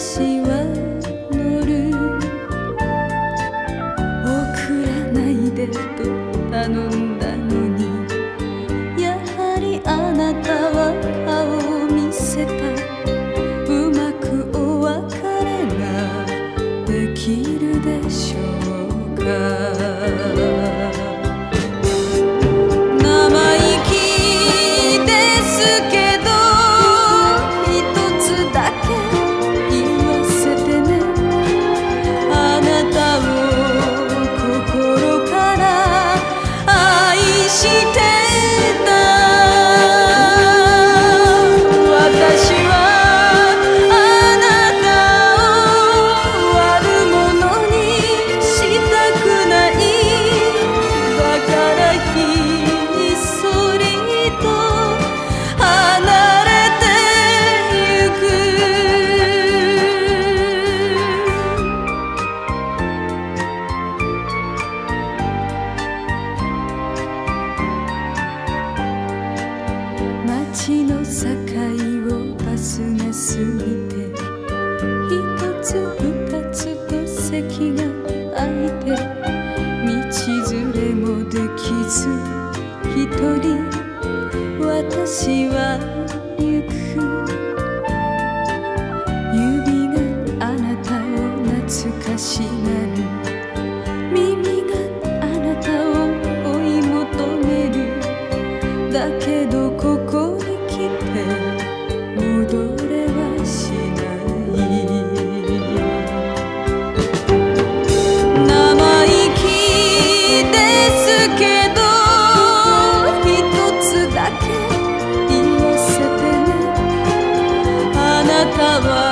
私は送らないでと頼んだのにやはりあなたは顔を見せたうまくお別れができるでしょうかして一つ二つと席が空いて道連れもできず一人私は行く。指があなたを懐かしい。love.